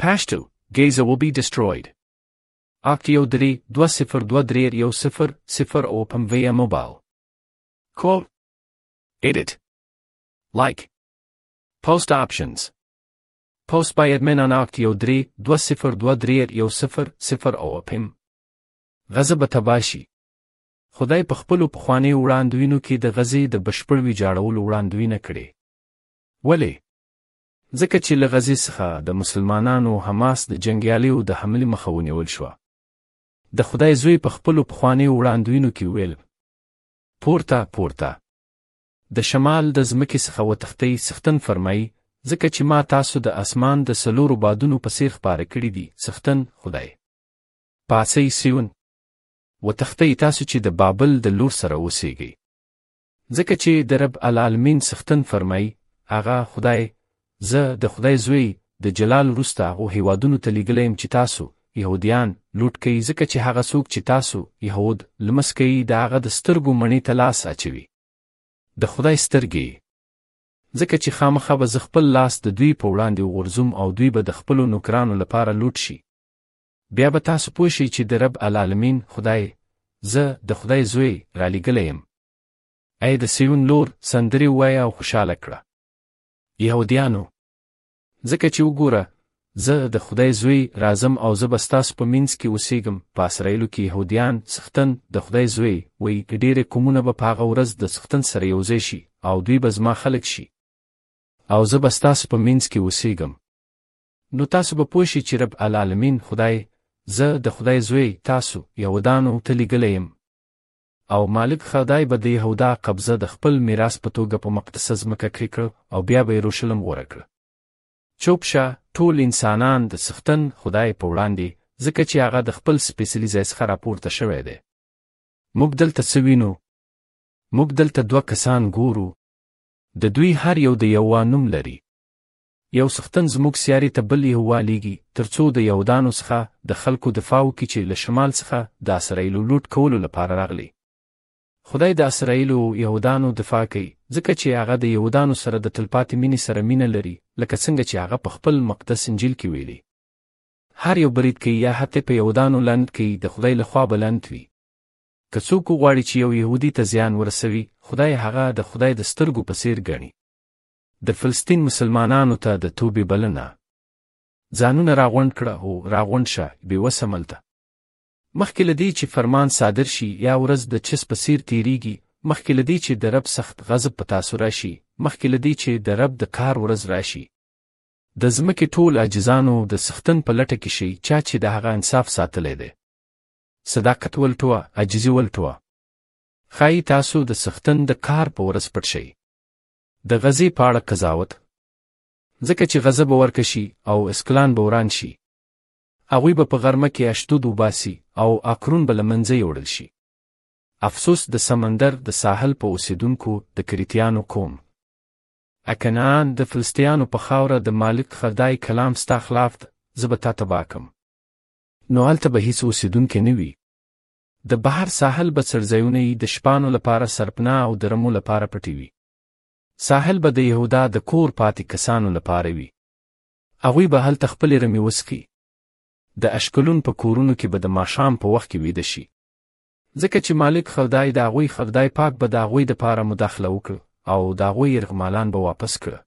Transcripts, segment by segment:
پشتو، Gaza will be destroyed. اک یو درې دوه صفر دوه درې یو صفر صفر او پم ویا موبایل کول ایډیټ لایک پوسټ آپشنز پوسټ بای اډمن ان اک یو درې دوه صفر دوه درې یو صفر صفر او پم غزه به تباشي خدای په خپلو پخوانیو وړاندوینو کې د غزې د بشپړ ویجاړولو وړاندوینه کړې ولې ځکه چې له غزې څخه د مسلمانانو او حماس د جنګیالیو د حملې مخه ونیول شوه. د خدای زوی په خپلو پخوانیو وړاندوینو کې ویل، پورته، پورته! د شمال د ځمکې څخه وتښتئ، څښتن فرمایي، ځکه چې ما تاسو د اسمان د څلورو بادونو په څېر خپاره کړي دي، څښتن، خدای. پاڅئ، سیون! وتښتئ تاسو چې د بابل د لور سره اوسېږئ. ځکه چې د رب العالمین څښتن فرمایي، هغه، خدای، زه، د خدای زوی، د جلال وروسته هغو هېوادونو ته لېږلی یم چې تاسو، یهودیان، لوټ کړئ، ځکه چې هغه څوک چې تاسو، یهود، لمس کړئ د هغه د سترګو مڼې ته لاس اچوي. د خدای سترګې یې. ځکه چې خامخا به زه خپل لاس د دوی په وړاندې وغورځوم او دوی به د خپلو نوکرانو لپاره لوټ شي. بیا به تاسو پوه شئ چې د رب العالمین خدای زه د خدای زوی رالیږلی یم ای د سیون لور سندرې ووایه او خوشاله کړه یهودیانو ځکه چې وګوره زه د خدای زوی راځم او زه به ستاسو په منځ کې اوسېږم په اسرایلو کې یهودیان سختن د خدای زوی وایي ډېرې قومونه به په هغه ورځ د سختن سره یوځای شي او دوی به زما خلک شي او زه به ستاسو په منځ کې اوسېږم نو تاسو به پوه شئ چې رب العالمین خدای زه د خدای زوی تاسو یهودانو ته لیږلی یم او مالک خدای به د یهودا قبضه د خپل میراث په توګه په مقدسه ځمکه کښې کړ او بیا به یې روشلم غوره کړ چوپ شه ټول انسانان د سختن خدای په وړاندې ځکه چې هغه د خپل سپېڅلي ځای څخه راپورته شوی دی موږ دلته څه وینو موږ دلته دوه کسان ګورو د دوی هر یو د یوه نوم لري یو څښتن زموږ سیارې ته بل یهوا لیږي تر څو د یهودانو څخه د خلکو دفاع وکړي چې له شمال څخه د اسراییلو لوټ کولو لپاره راغلي. خدای د اسراییلو او یهودانو دفاع کوي ځکه چې هغه د یهودانو سره د تلپاتې مینې سره مینه لري لکه څنګه چې هغه په خپل مقدس انجیل کې ویلي. هر یو برید کوي یا حتی په یهودانو لند کوي د خدای له خوا به لند وي. که څوک وغواړي چې یو یهودي ته زیان ورسوي، خدای هغه د خدای د سترګو په څیر ګڼي. د فلسطین مسلمانانو ته د توبې بلنه ځانونه راغونډ کړه او راغونډ شه بېوسه ملته مخکې له دې چې فرمان صادر شي یا ورځ د چس په څیر تیریږي مخکې له دې چې د رب سخت غضب په تاسو راشي مخکې له دې چې د رب د کار ورځ راشي د ځمکې ټول عاجزانو د سختن په لټه کې شي چا چې د هغه انصاف ساتلی دی صداقت ولټوه عاجزي ولټوه ښایي تاسو د سختن د کار په ورځ پټ شئ د غزې په اړه قضاوت ځکه چې غزه به ورکه شي او اسکلان به وران شي هغوی به په غرمه کې اشدود وباسي او اکرون به له منځه یوړل شي افسوس د سمندر د ساحل په اوسیدونکو د کریتیانو قوم اکنان د فلسطیانو په خاوره د مالک خدای کلام ستا خلاف زه به تا تباه کم نو هلته به هیڅ اوسیدونکی نه وي د بحر ساحل به څړځایونه یې د شپانو لپاره سرپناه او د رمو لپاره پټي وي. ساحل به د یهودا د کور پاتې کسانو لپاره وي. هغوی به هلته خپلې رمې وڅښي. د اشکلون په کورونو کې به د ماښام په وخت کې ویده شي. ځکه چې مالک خدای د هغوی خدای پاک به د هغوی دپاره مداخله وکړه او د هغوی یرغمالان به واپس کړه.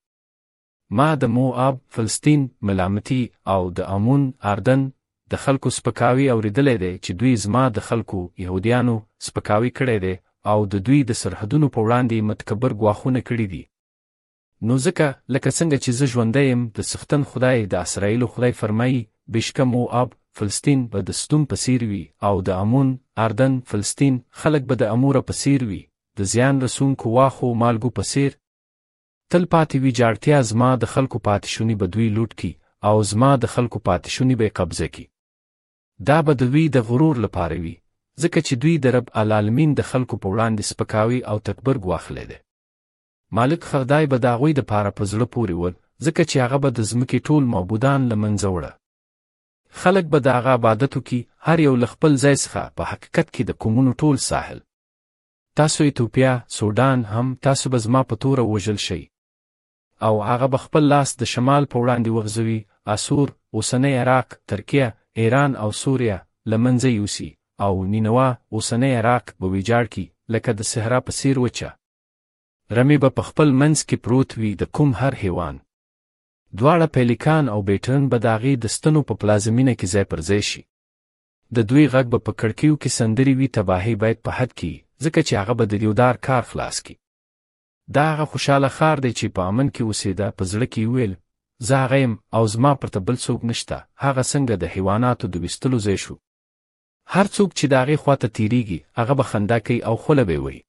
ما د موآب، فلسطین، ملامتی او د امون، اردن، د خلکو سپکاوی اوریدلی دی چې دوی زما د خلکو، یهودیانو، سپکاوی کړی دی او د دوی د سرحدونو په وړاندې یې متکبر ګواښونه کړي دي. نو ځکه، لکه څنګه چې زه ژوندی یم، د څښتن خدای، د اسراییلو خدای فرمایي، بېشکه موآب، فلسطین، به د سدوم په څېر وي او د امون، اردن، فلسطین، خلک به د عموره په څېر وي، د زیان رسوونکو واښو مالګو په څېر، تل پاتې وي جاړتیا زما د خلکو پاتې شوني به دوی لوټ کی او زما د خلکو پاتې شوني به قبضه کی دا به دوی د غرور لپاره وي ځکه چې دوی د رب العالمین د خلکو په وړاندې سپکاوی او تکبر ګواښلی دی مالک خدای به د هغوی د پاره په زړه پورې ول ځکه چې هغه به د ځمکې ټول معبودان له منځه وړه خلک به د هغه عبادت وکړي هر یو له خپل ځای څخه په حقیقت کې د قومونو ټول ساحل تاسو ایتوپیا، سودان هم تاسو به زما په توره وژل شئ. او هغه به خپل لاس د شمال په وړاندې وغځوي، اسور، اوسنی عراق، ترکیه، ایران او سوریه، له منځه یوسي، او نینوا، اوسنی عراق، به ویجاړ کړي، لکه د صحرا په څېر وچه. رمې به په خپل منځ کې پروت وي، د کوم هر حیوان. دواړه پیلیکان او بیټرن به د هغې د ستنو په پلازمینه کې ځای پر ځای شي. د دوی غږ به په کړکیو کې سندري وي تباهي باید په حد کې ځکه چې هغه به د دیودار کار خلاص کی دا هغه خوشاله خار دی چې په امن کې اوسېده په زړه کې ویل زه هغه یم او زما پرته بل څوک نشته هغه څنګه د حیواناتو د ویستلو ځای شو هر څوک چې د هغې خواته تیریږي هغه به خندا کوي او خوله به وي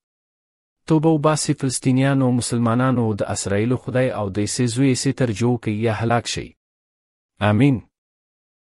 توبه وباسي فلسطینیانو مسلمانانو د اسرائیلو خدای او د عیسی زوی عیسی ترجو کوي یا هلاک شي امین